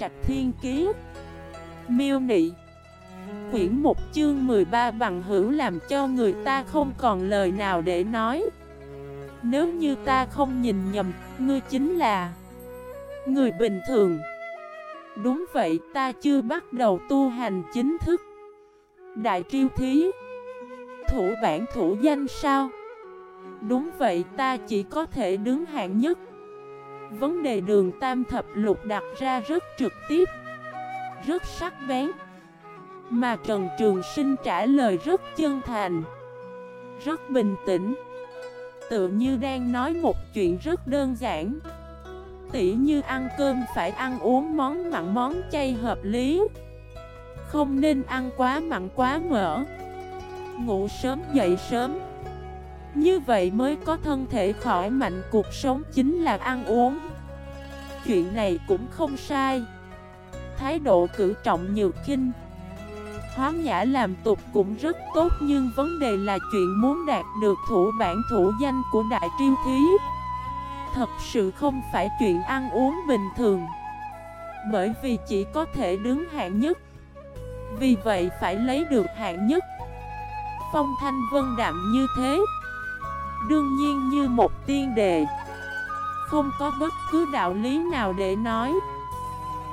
Trạch Thiên Kiế Miêu Nị. Quyển 1 chương 13 bằng hữu làm cho người ta không còn lời nào để nói. Nếu như ta không nhìn nhầm, ngươi chính là Người bình thường. Đúng vậy ta chưa bắt đầu tu hành chính thức. Đại triêu thí. Thủ bản thủ danh sao? Đúng vậy ta chỉ có thể đứng hạng nhất. Vấn đề đường tam thập lục đặt ra rất trực tiếp, Rất sắc bén, Mà Trần Trường Sinh trả lời rất chân thành, Rất bình tĩnh. Tự như đang nói một chuyện rất đơn giản. Tỉ như ăn cơm phải ăn uống món mặn món chay hợp lý. Không nên ăn quá mặn quá mỡ. Ngủ sớm dậy sớm. Như vậy mới có thân thể khỏi mạnh, Cuộc sống chính là ăn uống. Chuyện này cũng không sai. Thái độ cử trọng nhiều kinh. Hóa nhã làm tục cũng rất tốt, Nhưng vấn đề là chuyện muốn đạt được thủ bản thủ danh của Đại Triêu Thí. Thật sự không phải chuyện ăn uống bình thường, Bởi vì chỉ có thể đứng hạng nhất. Vì vậy phải lấy được hạng nhất. Phong thanh vân đạm như thế. Đương nhiên như một tiên đề. Không có bất cứ đạo lý nào để nói.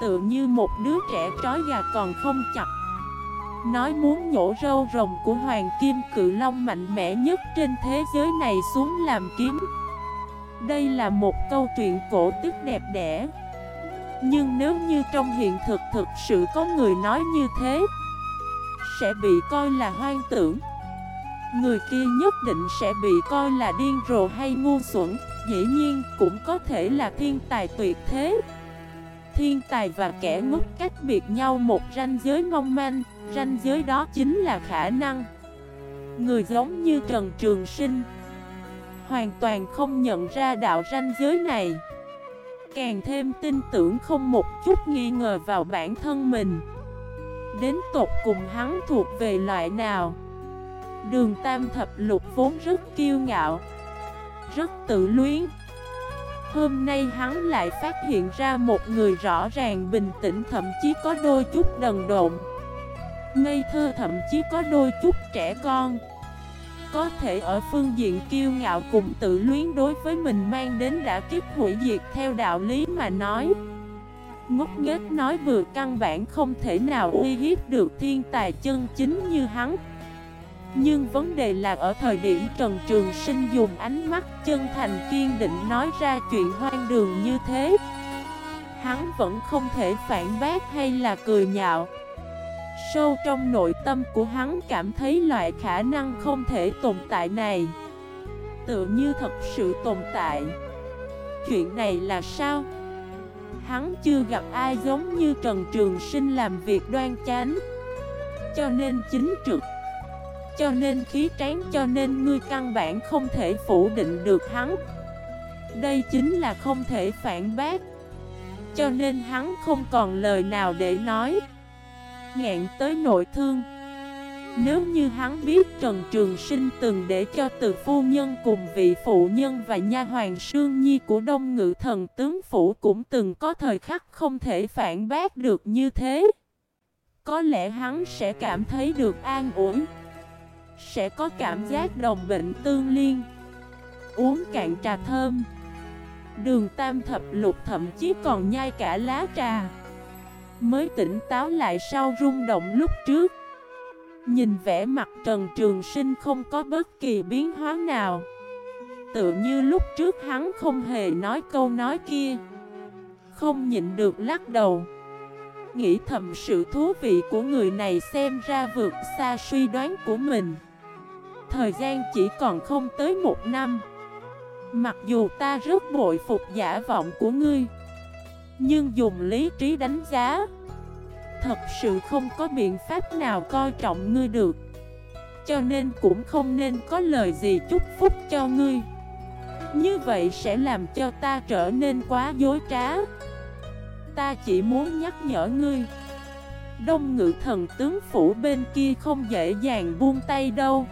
Tự như một đứa trẻ trói gà còn không chặt. Nói muốn nhổ râu rồng của Hoàng Kim Cự Long mạnh mẽ nhất trên thế giới này xuống làm kiếm. Đây là một câu chuyện cổ tức đẹp đẽ. Nhưng nếu như trong hiện thực thực sự có người nói như thế, Sẽ bị coi là hoang tưởng. Người kia nhất định sẽ bị coi là điên rồ hay ngu xuẩn, Dĩ nhiên cũng có thể là thiên tài tuyệt thế. Thiên tài và kẻ ngốc cách biệt nhau một ranh giới mong manh, Ranh giới đó chính là khả năng. Người giống như Trần Trường Sinh, Hoàn toàn không nhận ra đạo ranh giới này. Càng thêm tin tưởng không một chút nghi ngờ vào bản thân mình. Đến tột cùng hắn thuộc về loại nào? Đường Tam Thập Lục vốn rất kiêu ngạo, Rất tự luyến. Hôm nay hắn lại phát hiện ra một người rõ ràng bình tĩnh, thậm chí có đôi chút đần độn. Ngây thơ, thậm chí có đôi chút trẻ con. Có thể ở phương diện kiêu ngạo cùng tự luyến đối với mình mang đến đã kiếp hủy diệt theo đạo lý mà nói. Ngốc nghếch nói vừa căn bản không thể nào uy hiếp được thiên tài chân chính như hắn nhưng vấn đề là ở thời điểm Trần Trường Sinh dùng ánh mắt chân thành kiên định nói ra chuyện hoang đường như thế, Hắn vẫn không thể phản bác hay là cười nhạo Sâu trong nội tâm của hắn cảm thấy loại khả năng không thể tồn tại này Tự như thật sự tồn tại Chuyện này là sao? Hắn chưa gặp ai giống như Trần Trường Sinh làm việc đoan chánh, Cho nên chính trực cho nên khí tráng cho nên ngươi căn bản không thể phủ định được hắn. Đây chính là không thể phản bác. Cho nên hắn không còn lời nào để nói. Ngạn tới nội thương. Nếu như hắn biết Trần Trường Sinh từng để cho từ phu nhân cùng vị phụ nhân và nha hoàng Sương Nhi của Đông Ngự Thần Tướng Phủ cũng từng có thời khắc không thể phản bác được như thế, Có lẽ hắn sẽ cảm thấy được an ủi sẽ có cảm giác đồng bệnh tương liên. Uống cạn trà thơm. Đường tam thập lục thậm chí còn nhai cả lá trà. Mới tỉnh táo lại sau rung động lúc trước. Nhìn vẻ mặt Trần Trường Sinh không có bất kỳ biến hóa nào. Tự như lúc trước hắn không hề nói câu nói kia. Không nhịn được lắc đầu. Nghĩ thầm sự thú vị của người này xem ra vượt xa suy đoán của mình. Thời gian chỉ còn không tới một năm. Mặc dù ta rất bội phục giả vọng của ngươi, Nhưng dùng lý trí đánh giá, Thật sự không có biện pháp nào coi trọng ngươi được. Cho nên cũng không nên có lời gì chúc phúc cho ngươi. Như vậy sẽ làm cho ta trở nên quá dối trá. Ta chỉ muốn nhắc nhở ngươi, Đông ngự thần tướng phủ bên kia không dễ dàng buông tay đâu.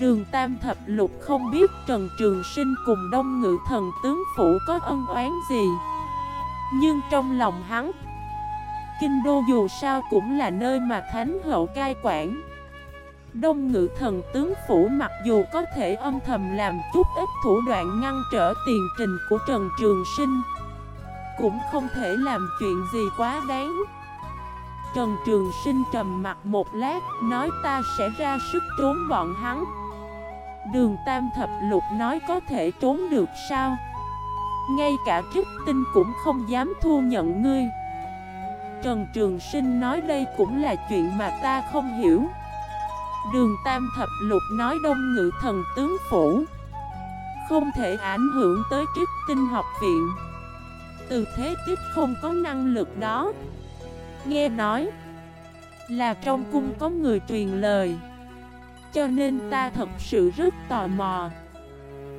Đường Tam Thập Lục không biết Trần Trường Sinh cùng Đông Ngự Thần Tướng Phủ có ân oán gì. Nhưng trong lòng hắn, Kinh đô dù sao cũng là nơi mà thánh hậu cai quản. Đông ngự thần tướng phủ mặc dù có thể âm thầm làm chút ít thủ đoạn ngăn trở tiền trình của Trần Trường Sinh, Cũng không thể làm chuyện gì quá đáng. Trần Trường Sinh trầm mặt một lát, Nói ta sẽ ra sức trốn bọn hắn. Đường Tam Thập Lục nói có thể trốn được sao? Ngay cả trích tinh cũng không dám thu nhận ngươi. Trần Trường Sinh nói đây cũng là chuyện mà ta không hiểu. Đường Tam Thập Lục nói đông ngự thần tướng phủ Không thể ảnh hưởng tới trích tinh học viện. Từ thế tiếp không có năng lực đó. Nghe nói Là trong cung có người truyền lời. Cho nên ta thật sự rất tò mò.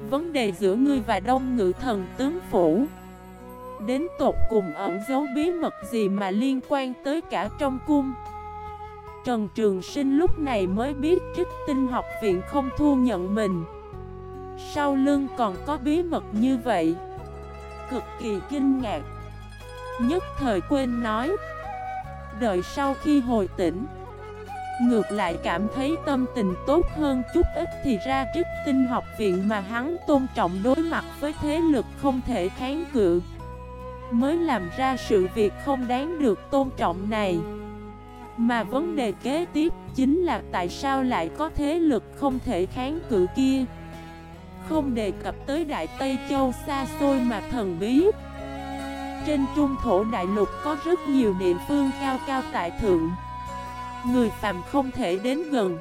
Vấn đề giữa ngươi và đông ngự thần tướng phủ. Đến tột cùng ẩn dấu bí mật gì mà liên quan tới cả trong cung? Trần Trường Sinh lúc này mới biết trích tinh học viện không thu nhận mình. Sau lưng còn có bí mật như vậy. Cực kỳ kinh ngạc. Nhất thời quên nói. Đợi sau khi hồi tỉnh Ngược lại cảm thấy tâm tình tốt hơn chút ít thì ra trích tinh học viện mà hắn tôn trọng đối mặt với thế lực không thể kháng cự. Mới làm ra sự việc không đáng được tôn trọng này. Mà vấn đề kế tiếp chính là tại sao lại có thế lực không thể kháng cự kia? Không đề cập tới Đại Tây Châu xa xôi mà thần bí. Trên trung thổ đại lục có rất nhiều địa phương cao cao tại thượng. Người phàm không thể đến gần.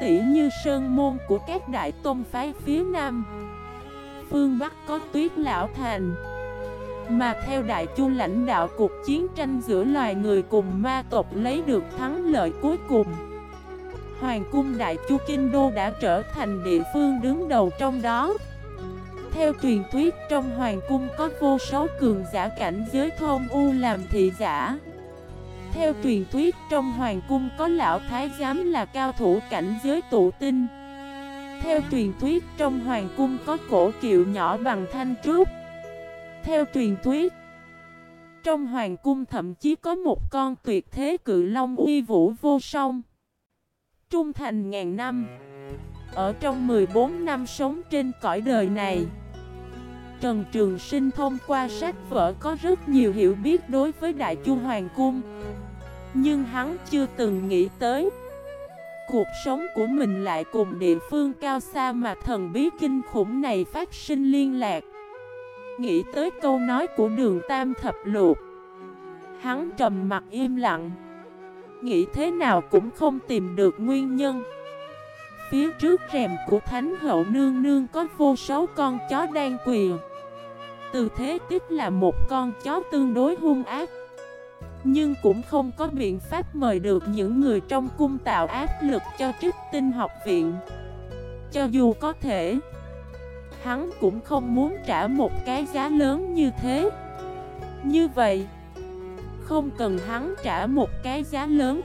Tỉ như sơn môn của các đại tôn phái phía Nam. Phương Bắc có tuyết lão thành. Mà theo Đại Chu lãnh đạo cuộc chiến tranh giữa loài người cùng ma tộc lấy được thắng lợi cuối cùng. Hoàng cung Đại Chu Kinh Đô đã trở thành địa phương đứng đầu trong đó. Theo truyền thuyết trong Hoàng cung có vô số cường giả cảnh giới thôn u làm thị giả. Theo truyền thuyết trong Hoàng cung có lão thái giám là cao thủ cảnh giới tụ tinh Theo truyền thuyết trong Hoàng cung có cổ kiệu nhỏ bằng thanh trúc theo truyền thuyết, trong hoàng cung thậm chí có một con tuyệt thế cự long uy vũ vô song. Trung thành ngàn năm, ở trong 14 năm sống trên cõi đời này, Trần Trường Sinh thông qua sách vở có rất nhiều hiểu biết đối với Đại Chu Hoàng Cung. Nhưng hắn chưa từng nghĩ tới. Cuộc sống của mình lại cùng địa phương cao xa mà thần bí kinh khủng này phát sinh liên lạc. Nghĩ tới câu nói của đường tam thập luộc Hắn trầm mặt im lặng. Nghĩ thế nào cũng không tìm được nguyên nhân. Phía trước rèm của Thánh Hậu Nương Nương có vô số con chó đang quỳ. Từ thế tiếp là một con chó tương đối hung ác. Nhưng cũng không có biện pháp mời được những người trong cung tạo áp lực cho trích tinh học viện. Cho dù có thể, Hắn cũng không muốn trả một cái giá lớn như thế. Như vậy, Không cần hắn trả một cái giá lớn.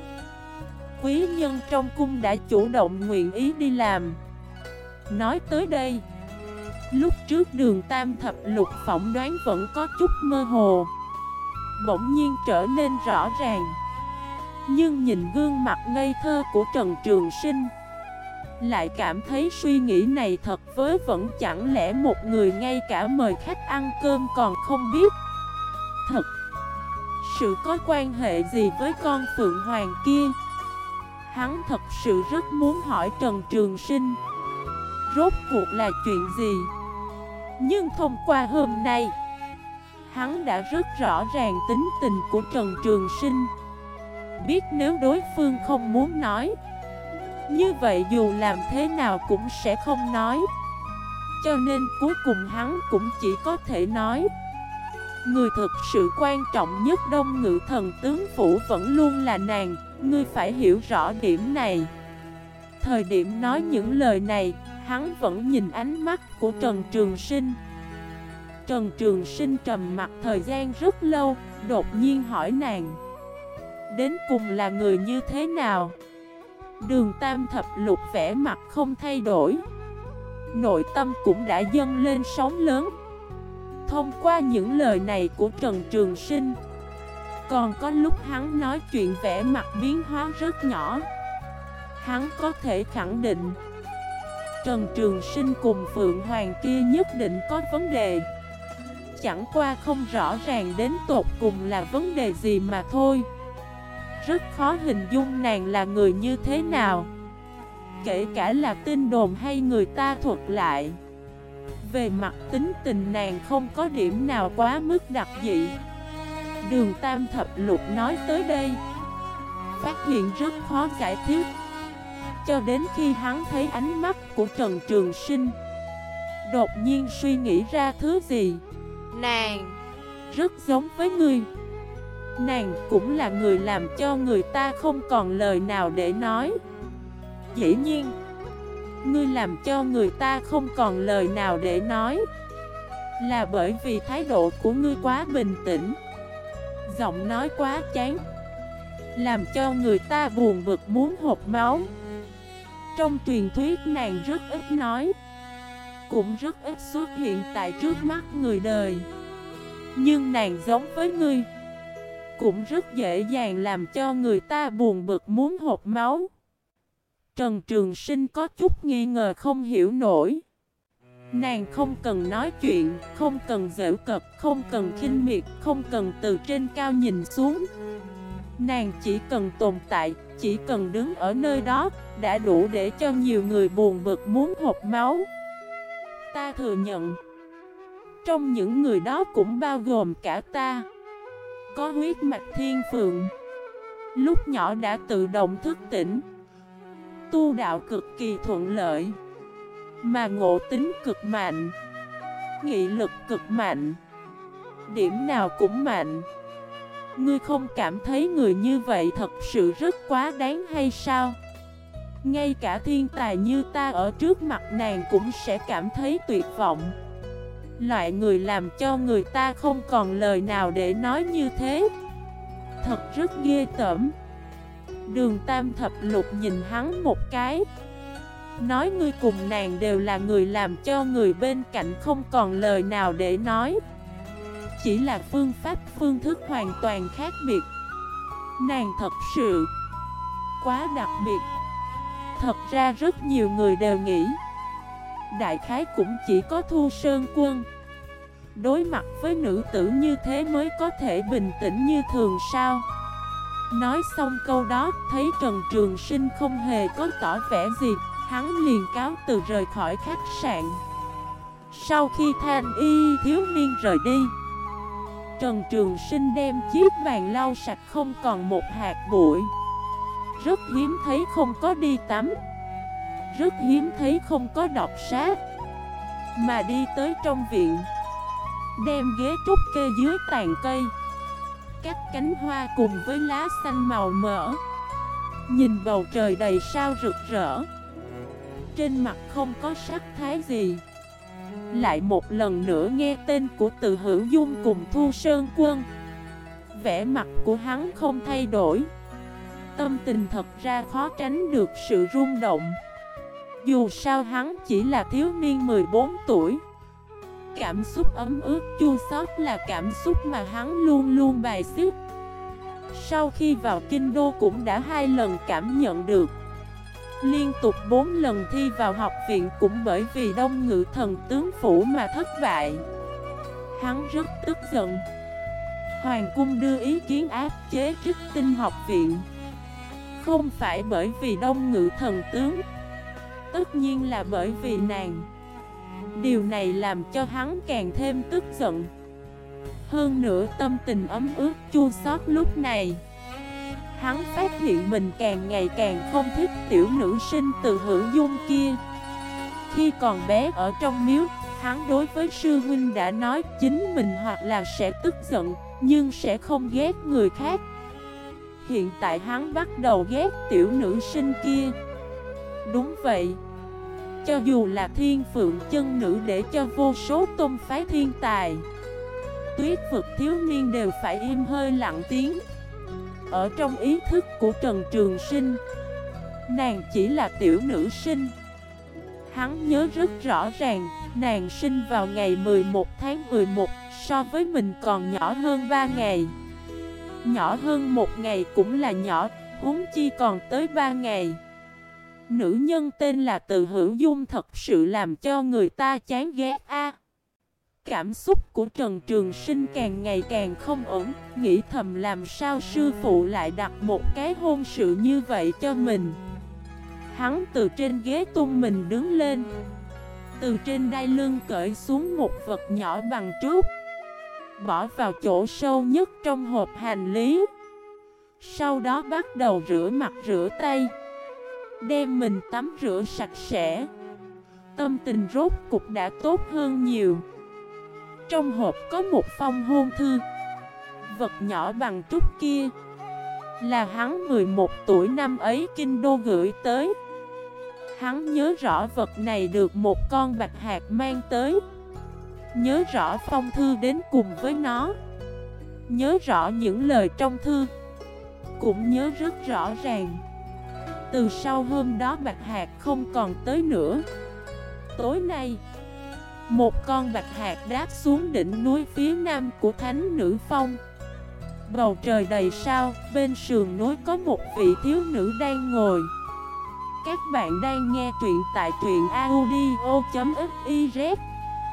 Quý nhân trong cung đã chủ động nguyện ý đi làm. Nói tới đây, Lúc trước đường tam thập lục phỏng đoán vẫn có chút mơ hồ. Bỗng nhiên trở nên rõ ràng. Nhưng nhìn gương mặt ngây thơ của Trần Trường Sinh, lại cảm thấy suy nghĩ này thật với vẫn chẳng lẽ một người ngay cả mời khách ăn cơm còn không biết? Thật, Sự có quan hệ gì với con Phượng Hoàng kia? Hắn thật sự rất muốn hỏi Trần Trường Sinh. Rốt cuộc là chuyện gì? Nhưng thông qua hôm nay Hắn đã rất rõ ràng tính tình của Trần Trường Sinh. Biết nếu đối phương không muốn nói, như vậy dù làm thế nào cũng sẽ không nói. Cho nên cuối cùng hắn cũng chỉ có thể nói, Người thực sự quan trọng nhất đông ngự thần tướng phủ vẫn luôn là nàng, Ngươi phải hiểu rõ điểm này. Thời điểm nói những lời này, Hắn vẫn nhìn ánh mắt của Trần Trường Sinh. Trần Trường Sinh trầm mặt thời gian rất lâu, Đột nhiên hỏi nàng, Đến cùng là người như thế nào? Đường tam thập lục vẻ mặt không thay đổi, Nội tâm cũng đã dâng lên sóng lớn. Thông qua những lời này của Trần Trường Sinh, Còn có lúc hắn nói chuyện vẻ mặt biến hóa rất nhỏ. Hắn có thể khẳng định, Trần Trường Sinh cùng Phượng Hoàng kia nhất định có vấn đề. Chẳng qua không rõ ràng đến tột cùng là vấn đề gì mà thôi. Rất khó hình dung nàng là người như thế nào. Kể cả là tin đồn hay người ta thuật lại. Về mặt tính tình nàng không có điểm nào quá mức đặc dị. Đường Tam Thập Lục nói tới đây. Phát hiện rất khó giải thích. Cho đến khi hắn thấy ánh mắt của Trần Trường Sinh, Đột nhiên suy nghĩ ra thứ gì? Nàng. Rất giống với ngươi. Nàng cũng là người làm cho người ta không còn lời nào để nói. Dĩ nhiên, Ngươi làm cho người ta không còn lời nào để nói. Là bởi vì thái độ của ngươi quá bình tĩnh. Giọng nói quá chán. Làm cho người ta buồn bực muốn hộp máu. Trong truyền thuyết nàng rất ít nói. Cũng rất ít xuất hiện tại trước mắt người đời. Nhưng nàng giống với ngươi Cũng rất dễ dàng làm cho người ta buồn bực muốn hộp máu. Trần Trường Sinh có chút nghi ngờ không hiểu nổi. Nàng không cần nói chuyện, không cần dễu cập, không cần khinh miệt, không cần từ trên cao nhìn xuống. Nàng chỉ cần tồn tại, chỉ cần đứng ở nơi đó, đã đủ để cho nhiều người buồn bực muốn hộp máu. Ta thừa nhận. Trong những người đó cũng bao gồm cả ta. Có huyết mạch thiên phượng. Lúc nhỏ đã tự động thức tỉnh. Tu đạo cực kỳ thuận lợi. Mà ngộ tính cực mạnh. Nghị lực cực mạnh. Điểm nào cũng mạnh. Ngươi không cảm thấy người như vậy thật sự rất quá đáng hay sao? Ngay cả thiên tài như ta ở trước mặt nàng cũng sẽ cảm thấy tuyệt vọng. Loại người làm cho người ta không còn lời nào để nói như thế. Thật rất ghê tởm. Đường Tam Thập Lục nhìn hắn một cái. Nói ngươi cùng nàng đều là người làm cho người bên cạnh không còn lời nào để nói. Chỉ là phương pháp, phương thức hoàn toàn khác biệt. Nàng thật sự Quá đặc biệt. Thật ra rất nhiều người đều nghĩ, Đại khái cũng chỉ có Thu Sơn Quân. Đối mặt với nữ tử như thế mới có thể bình tĩnh như thường sao? Nói xong câu đó, Thấy Trần Trường Sinh không hề có tỏ vẻ gì, Hắn liền cáo từ rời khỏi khách sạn. Sau khi thanh y thiếu niên rời đi, Trần Trường Sinh đem chiếc bàn lau sạch không còn một hạt bụi. Rất hiếm thấy không có đi tắm. Rất hiếm thấy không có đọc sách Mà đi tới trong viện, Đem ghế trúc kê dưới tàn cây. Các cánh hoa cùng với lá xanh màu mỡ. Nhìn bầu trời đầy sao rực rỡ. Trên mặt không có sắc thái gì. Lại một lần nữa nghe tên của từ hữu dung cùng Thu Sơn Quân. Vẻ mặt của hắn không thay đổi. Tâm tình thật ra khó tránh được sự rung động. Dù sao hắn chỉ là thiếu niên 14 tuổi. Cảm xúc ấm ướt chua xót là cảm xúc mà hắn luôn luôn bài xích. Sau khi vào kinh đô cũng đã hai lần cảm nhận được. Liên tục 4 lần thi vào học viện cũng bởi vì đông ngự thần tướng phủ mà thất bại. Hắn rất tức giận. Hoàng cung đưa ý kiến áp chế trích tinh học viện. Không phải bởi vì đông ngự thần tướng. Tất nhiên là bởi vì nàng. Điều này làm cho hắn càng thêm tức giận. Hơn nữa tâm tình ấm ướt chua xót lúc này. Hắn phát hiện mình càng ngày càng không thích tiểu nữ sinh từ hữu dung kia. Khi còn bé ở trong miếu, Hắn đối với sư huynh đã nói chính mình hoặc là sẽ tức giận, Nhưng sẽ không ghét người khác. Hiện tại hắn bắt đầu ghét tiểu nữ sinh kia. Đúng vậy. Cho dù là thiên phượng chân nữ để cho vô số tôn phái thiên tài, Tuyết vực thiếu niên đều phải im hơi lặng tiếng. Ở trong ý thức của Trần Trường Sinh, Nàng chỉ là tiểu nữ sinh. Hắn nhớ rất rõ ràng, Nàng sinh vào ngày 11 tháng 11 So với mình còn nhỏ hơn 3 ngày. Nhỏ hơn một ngày cũng là nhỏ, huống chi còn tới ba ngày. Nữ nhân tên là Từ Hữu Dung thật sự làm cho người ta chán ghét a. Cảm xúc của Trần Trường Sinh càng ngày càng không ổn, nghĩ thầm làm sao sư phụ lại đặt một cái hôn sự như vậy cho mình. Hắn từ trên ghế tung mình đứng lên, từ trên đai lưng cởi xuống một vật nhỏ bằng trúc, bỏ vào chỗ sâu nhất trong hộp hành lý. Sau đó bắt đầu rửa mặt rửa tay, đem mình tắm rửa sạch sẽ. Tâm tình rốt cục đã tốt hơn nhiều. Trong hộp có một phong hôn thư Vật nhỏ bằng trúc kia Là hắn 11 tuổi năm ấy kinh đô gửi tới Hắn nhớ rõ vật này được một con bạch hạt mang tới Nhớ rõ phong thư đến cùng với nó. Nhớ rõ những lời trong thư. Cũng nhớ rất rõ ràng. Từ sau hôm đó bạch hạt không còn tới nữa. Tối nay một con bạch hạt đáp xuống đỉnh núi phía nam của Thánh Nữ Phong. Bầu trời đầy sao, bên sườn núi có một vị thiếu nữ đang ngồi. Các bạn đang nghe truyện tại truyện audio.fif